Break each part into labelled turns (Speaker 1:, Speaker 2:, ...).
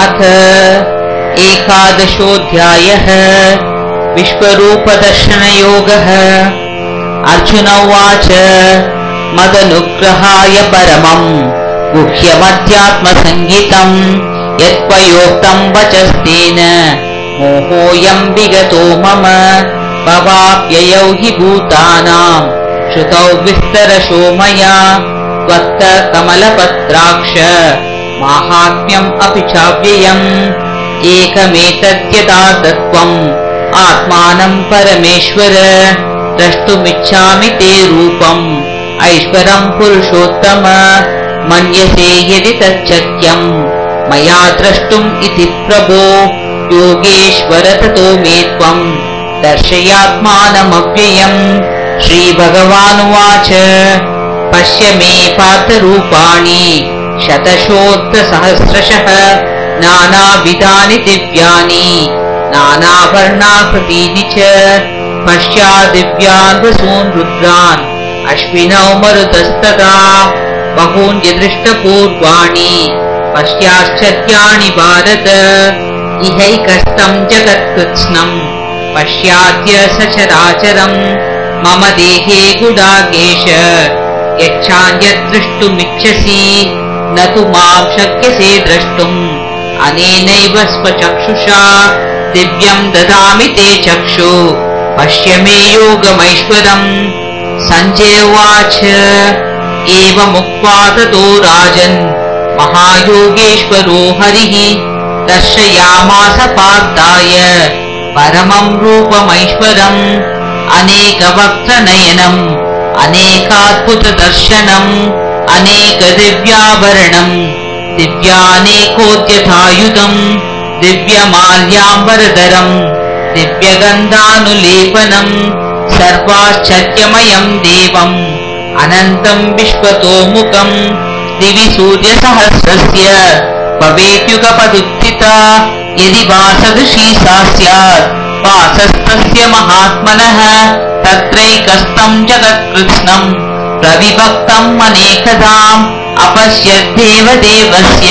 Speaker 1: अथ एकादशोऽध्यायः विश्वरूपदर्शनयोगः। अर्जुन उवाच मदनुग्रहाय परमम् गुह्यमध्यात्मसङ्गीतम् यत्त्वयोक्तम् वचस्तेन मोहोऽयम् विगतो मम भवाप्ययौ हि भूतानाम् श्रुतौ विस्तरशो मया कमलपत्राक्ष माहात्म्यम् अपि चाव्ययम् एकमेतद्यथा तत्त्वम् आत्मानम् परमेश्वर। द्रष्टुमिच्छामि ते रूपम्। ऐश्वरम् पुरुषोत्तम। मन्यसे यदि तच्छक्यम् मया द्रष्टुम् इति प्रभो। योगेश्वर ततो मे त्वम्। दर्शयात्मानमव्ययम्। श्रीभगवानुवाच। पश्य मे पार्थरूपाणि शतशोत्तसहस्रशः नानाविधानि दिव्यानि नानावर्णाकृतीनि च पश्चादिव्यान् वसून् रुद्रान् अश्विनौ मरुतस्तदा बहून्यदृष्टपूर्वाणि पश्याश्चर्याणि भारत इहैकस्तम् जगत्कृत्स्नम् पश्याद्य सचराचरम् मम देहे गुडाकेश यच्छान्यद्द्रष्टुमिच्छसि न तु माम् शक्यसे द्रष्टुम्। अनेनैव स्वचक्षुषा दिव्यम् ददामि ते चक्षु। पश्य मे योगमैश्वरम्। सञ्जय उवाच। ततो राजन्। महायोगेश्वरो हरिः। दर्शयामास पार्थाय परमम् रूपमैश्वरम्। अनेकवक्त्रनयनम्। अनेकाद्भुतदर्शनम् अनेकदिव्याभरणम् दिव्यानेकोद्यथायुधम् दिव्यमाल्याम्बरधरम् दिव्यगन्धानुलेपनम् सर्वाश्चर्यमयम् देवम् अनन्तम् विश्वतोमुखम् दिवि सूर्यसहस्रस्य भवेत्युगपदुत्थिता यदि वासदृशी सा स्यात् वासस्तस्य महात्मनः तत्रैकस्तम् जगत्कृत्स्नम् प्रविभक्तम् अनेकदाम् अपश्यद्देव देवस्य।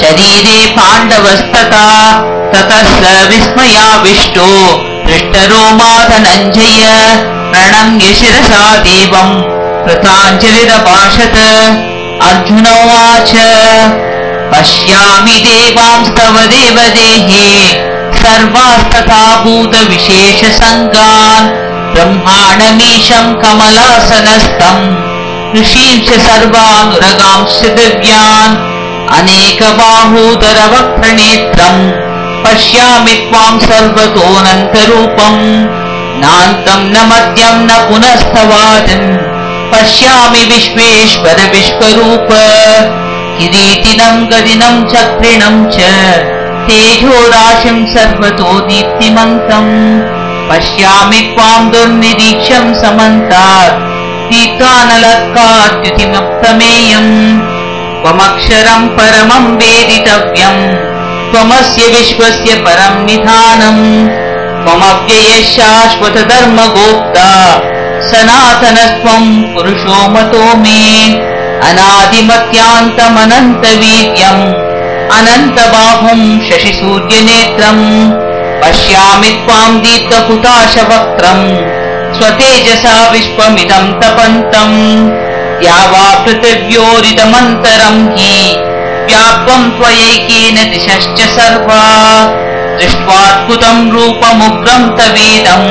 Speaker 1: शरीरे पाण्डवस्तथा ततः स विस्मयाविष्टो। दृष्टरोमाधनञ्जय प्रणम्य शिरसा देवम् कृताञ्जलिरभाषत अर्जुन उवाच पश्यामि देवांस्तव देवदेहे सर्वास्तथा भूतविशेषसङ्गान् ब्रह्माणमीशम् कमलासनस्तम् ऋषींश्च सर्वानुरगांश्च दिव्यान् अनेकबाहूदरवक्त्रनेत्रम् पश्यामि त्वाम् सर्वतोऽनन्तरूपम्। नान्तम् न मद्यम् न पुनस्तवादिम् पश्यामि विश्वेश्वर विश्वरूप। किरीटिनम् गदिनम् चक्रिणम् च। तेजोराशिम् सर्वतो दीप्तिमन्तम् पश्यामि त्वाम् दुर्निरीक्षम् समन्तात्। दीप्तानलक्काद्युतिमप्रमेयम् त्वमक्षरम् परमम् वेदितव्यम्। त्वमस्य विश्वस्य परम् निधानम्। त्वमव्ययः शाश्वतधर्मगोप्ता सनातनस्त्वम् पुरुषो मतो मे। अनादिमत्यान्तमनन्तवीर्यम्। अनन्तबाहुम् शशिसूर्यनेत्रम् पश्यामि त्वाम् दीप्तहुताशवक्त्रम् स्वतेजसा विश्वमिदम् तपन्तम्। या वा पृथिव्योरिदमन्तरम् हि व्याप्तम् त्वयैकेन दिशश्च सर्वा। दृष्ट्वाद्भुतम् रूपमुग्रम् तवेदम्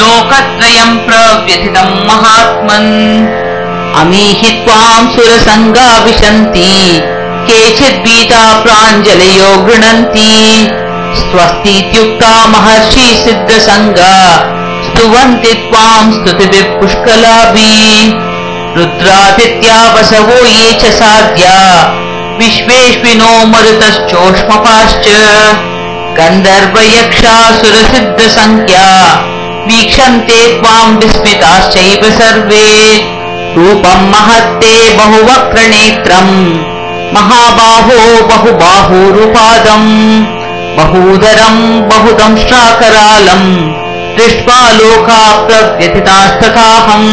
Speaker 1: लोकत्रयम् प्रव्यथितम् महात्मन्। अमीहि त्वाम् सुरसङ्गा विशन्ति केचिद्भीता प्राञ्जलयो गृह्णन्ति स्वस्तीत्युक्ता महर्षि सिद्धसङ्गा। स्तुवन्ति त्वाम् स्तुतिभिः पुष्कलाभि। रुद्रादित्या वसवो ये च साध्या। विश्वेष्विनो मरुतश्चोष्मपाश्च। गन्धर्वयक्षासुरसिद्धसङ्ख्या। वीक्षन्ते त्वाम् विस्मिताश्चैव सर्वे। रूपम् महत्ते बहुवक्त्रनेत्रम् महाबाहो बहुबाहूरुपादम् बहूदरम् बहुदंष्ट्राकरालम् दृष्ट्वा लोका प्रव्यथितास्तथाहम्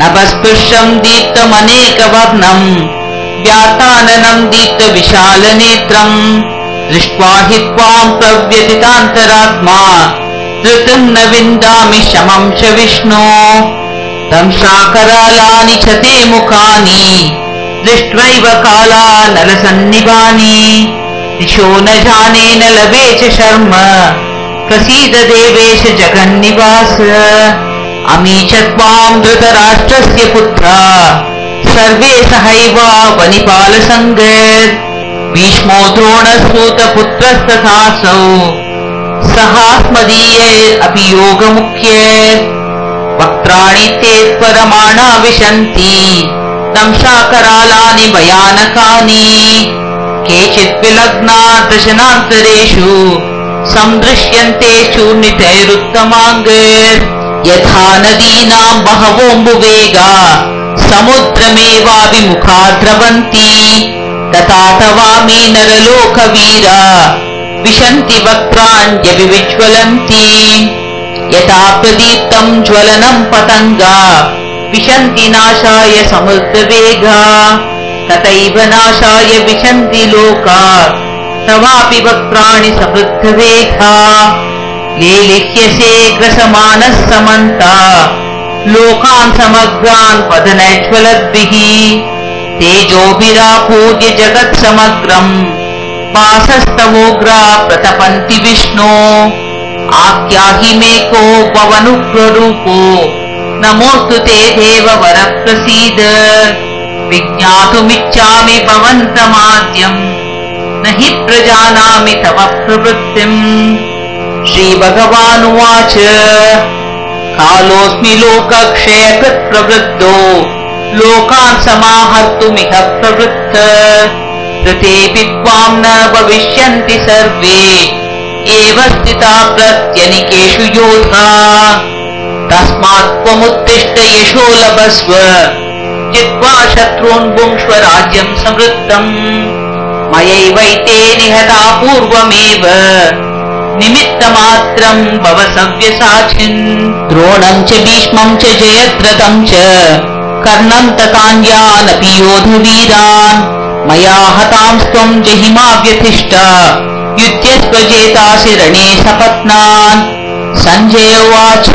Speaker 1: नभस्पृश्यम् दीप्तमनेकवर्णम् व्याताननम् दीप्तविशालनेत्रम् दृष्ट्वा हि त्वाम् प्रव्यतितान्तरात्मा ऋतुम् न विन्दामि शमं च विष्णो। दंशाकरालानि च ते मुखानि दृष्ट्वैव काला नलसन्निभानि दिशो न जाने न लभे च शर्म। प्रसीद देवेश जगन्निवास। अमी च त्वाम् धृतराष्ट्रस्य पुत्रा। सर्वे सहैव वनिपालसङ्ग। भीष्मो द्रोणसूतपुत्रस्तथासौ। सहास्मदीये अपि योगमुख्य। वक्त्राणि ते परमाणा विशन्ति दंशाकरालानि भयानकानि केचित् विलग्ना दशनान्तरेषु सन्दृश्यन्ते चूर्णितैरुत्तमाङ्ग यथा नदीनाम् बहवोऽम्बुवेगा समुद्रमेवाभिमुखा द्रवन्ति तथा तवामि नरलोकवीरा विशन्ति वक्त्राण्यपि विज्वलन्ति। यथा प्रदीप्तम् ज्वलनम् पतङ्गा विशन्ति नाशाय समुद्रवेगा तथैव नाशाय विशन्ति लोका तवापि वक्त्राणि समृद्धवेगा लेलिह्यसे ग्रसमानः समन्ता लोकान् समग्रान् वदनैज्वलद्भिः तेजोभिरापूर्य जगत्समग्रम् वासस्तवोग्रा प्रतपन्ति विष्णो। आख्याहि मे को पवनुप्ररूपो नमोऽस्तु ते देव वरप्रसीद विज्ञातुमिच्छामि भवन्तमाद्यम् न हि प्रजानामि तव प्रवृत्तिम्। श्रीभगवानुवाच कालोऽस्मि लोकक्षयकृत् प्रवृद्धो लोकान् समाहर्तुमिह प्रवृत्त। ऋतेऽपि त्वाम् न भविष्यन्ति सर्वे एव स्थिता प्रत्यनिकेषु योधा तस्मात् त्वमुत्तिष्ठ यशो लभस्व जित्वा शत्रून् भुङ्क्ष्व राज्यम् समृद्धम् मयैवैते निहता पूर्वमेव निमित्तमात्रम् भव सव्यसाचिन् द्रोणम् च भीष्मम् च जयद्रथम् च कर्णम् तथान्यानपि योधवीरान् मया हतांस्त्वम् जहिमा व्यथिष्ट युध्यस्वजेतासि रणे सपत्नान् सञ्जय उवाच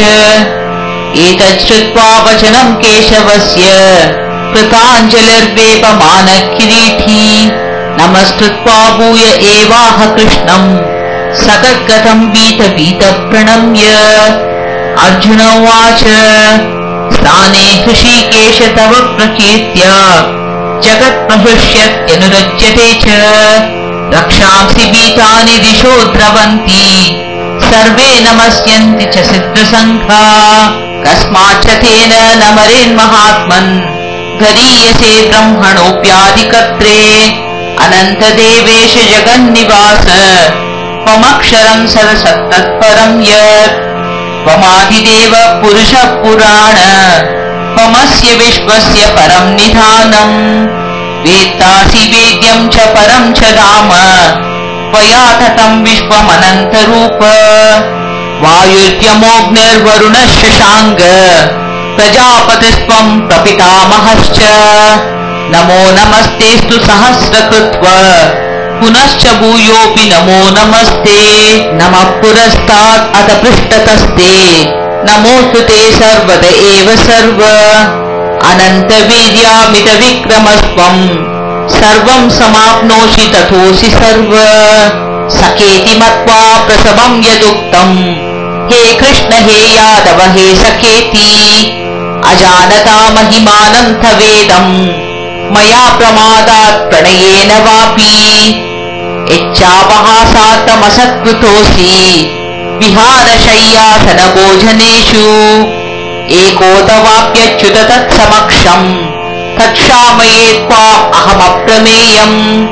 Speaker 1: एतत् श्रुत्वा वचनम् केशवस्य कृताञ्जलिर्वेपमानः किरीटी नमस्कृत्वा भूय एवाह कृष्णम् सगद्गतम् वीत प्रणम्य। अर्जुन उवाच स्नाने हृषीकेश तव प्रकीर्त्य। जगत्प्रहृष्यत्यनुरज्यते च। रक्षांसि भीतानि दिशो द्रवन्ति। सर्वे नमस्यन्ति च सिद्धसङ्घा। कस्माच्च तेन न मरेन्महात्मन् गरीयसे ब्रह्मणोऽप्याधिकर्त्रे अनन्तदेवेश जगन्निवास। त्वमक्षरम् सरसत्तत्परम् यत् त्वमादिदेव पुरुषः पुराण त्वमस्य विश्वस्य परम् निधानम् वेत्तासि वेद्यम् च परम् च धाम त्वया ततम् विश्वमनन्तरूप। वायुर्यमोऽग्निर्वरुणः शशाङ्ग प्रजापतिस्त्वम् प्रपितामहश्च। नमो नमस्तेऽस्तु सहस्रकृत्व। पुनश्च भूयोऽपि नमो नमस्ते। नमः पुरस्तात् अथ पृष्ठतस्ते। नमोऽस्तु ते सर्वद एव सर्व। अनन्तवीर्यामितविक्रमस्त्वम् सर्वम् समाप्नोषि तथोऽसि सर्व। सखेति मत्वा प्रसवम् यदुक्तम्। हे कृष्ण हे यादव हे सखेति अजानता महिमानन्तवेदम् मया प्रमादात् प्रणयेन वापि। इच्छापहासात्तमसत्कृतोऽसि विहारशय्यासनभोजनेषु। एकोतवाप्यच्युत तत्समक्षम् तत्क्षामये त्वाम् अहमप्रमेयम्।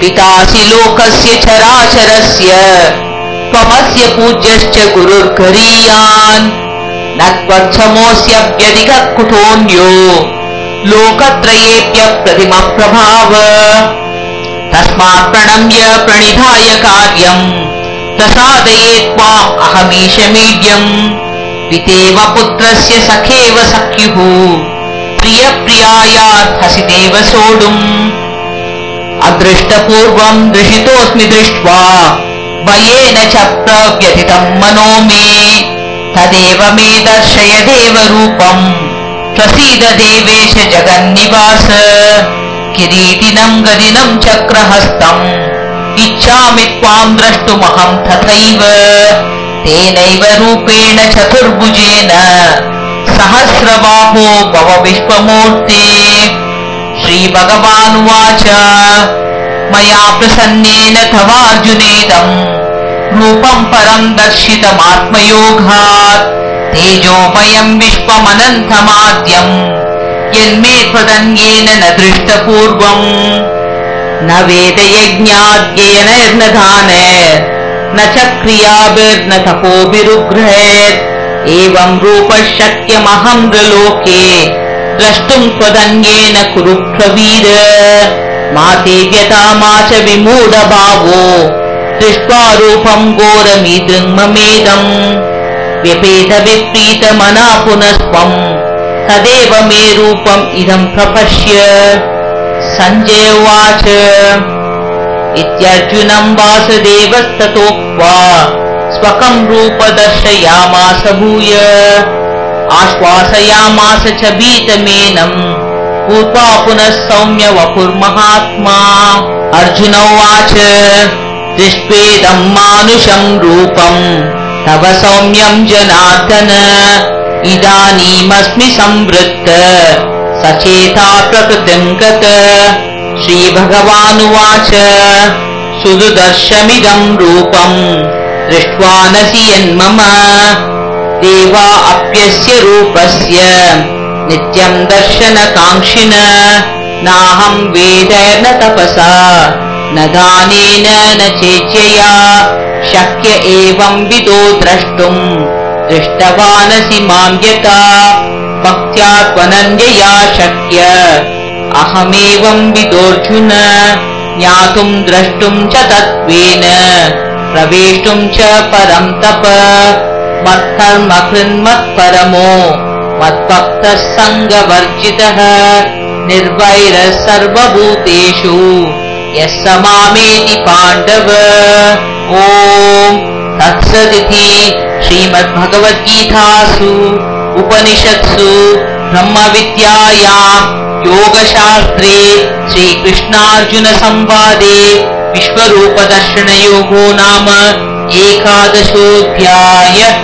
Speaker 1: पितासि लोकस्य चराचरस्य। त्वमस्य पूज्यश्च गुरुर्गरीयान् न त्वत्समोऽस्यप्यधिकः कुतोऽन्यो लोकत्रयेऽप्यप्रतिमप्रभाव तस्मात् प्रणम्य प्रणिधाय कार्यम्। प्रसादये त्वाम् अहमीशमीड्यम् पितेव पुत्रस्य सखेव सख्युः। प्रियप्रियायात् हसितेव सोढुम्। अदृष्टपूर्वम् दृशितोऽस्मि दृष्ट्वा। वयेन च प्रव्यथितम् मनो मे तदेव मे दर्शय देवरूपम् प्रसीद देवेश जगन्निवास। किरीटिनम् गदिनम् चक्रहस्तम्। इच्छामि त्वाम् द्रष्टुमहम् तथैव। तेनैव रूपेण चतुर्भुजेन। सहस्रबाहो भव विश्वमूर्ते श्रीभगवानुवाच। मया प्रसन्नेन तवार्जुनेदम् रूपम् परम् दर्शितमात्मयोगात्। तेजोमयम् विश्वमनन्तमाद्यम्। यन्मे त्वदन्येन न दृष्टपूर्वम्। न वेदयज्ञाद्ययनैर्न दानैर् न च क्रियाभिर्न तपोभिरुग्रहेत् एवम् रूपः शक्यमहम् नृलोके द्रष्टुम् त्वदन्येन कुरु प्रवीर मा ते व्यथा मा च विमूढभावो दृष्ट्वा रूपम् घोरमीदृङ्ममेदम् व्यपेतविप्रीतमना पुनस्त्वम् तदेव मे रूपम् इदम् प्रपश्य। सञ्जय उवाच इत्यर्जुनम् वासुदेवस्ततोक्त्वा स्वकम् रूप दर्शयामास भूय। आश्वासयामास च भीतमेनम् भूत्वा पुनः सौम्य वपुर्महात्मा। अर्जुन उवाच दृष्ट्वेदम् मानुषम् रूपम् तव सौम्यम् जनार्दन इदानीमस्मि संवृत्त। सचेता प्रकृतिम् गत श्रीभगवानुवाच। सुदुदर्शमिदम् रूपम् दृष्ट्वा नसि यन्मम। देवा अप्यस्य रूपस्य नित्यम् दर्शनकाङ्क्षिण। नाहम् वेद न तपसा न दानेन न चेच्यया शक्य एवम् विदो द्रष्टुम् दृष्टवानसि माम् यता भक्त्या त्वनन्यया शक्य। अहमेवम् विदोऽर्जुन। ज्ञातुम् द्रष्टुम् च तत्त्वेन। प्रवेष्टुम् च परम् तप। मत्कर्म कृन्मत्परमो मद्भक्तः सङ्गवर्जितः। निर्वैरः सर्वभूतेषु यः स मामेति पाण्डव। ॐ तत्सदिति श्रीमद्भगवद्गीतासु उपनिषत्सु ब्रह्मविद्यायाम् योगशास्त्रे श्रीकृष्णार्जुनसंवादे विश्वरूपदर्शनयोगो नाम एकादशोऽध्यायः